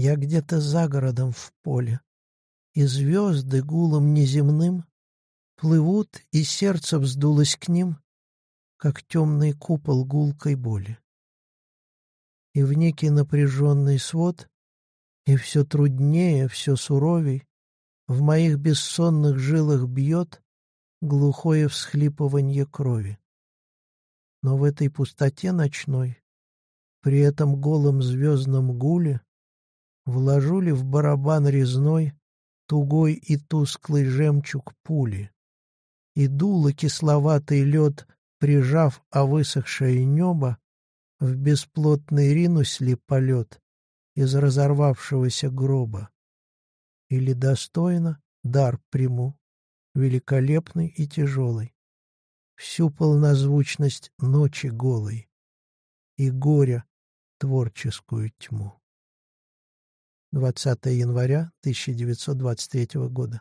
Я где-то за городом в поле, и звезды гулом неземным Плывут, и сердце вздулось к ним, Как темный купол гулкой боли. И в некий напряженный свод, И все труднее, все суровей, В моих бессонных жилах бьет Глухое всхлипыванье крови. Но в этой пустоте ночной, При этом голом звездном гуле, Вложу ли в барабан резной Тугой и тусклый жемчуг пули, И дуло кисловатый лед, Прижав о высохшее небо, В бесплотный ринусь ли полет Из разорвавшегося гроба? Или достойно дар приму, Великолепный и тяжелый, всю полнозвучность ночи голой и горя творческую тьму. 20 января 1923 года.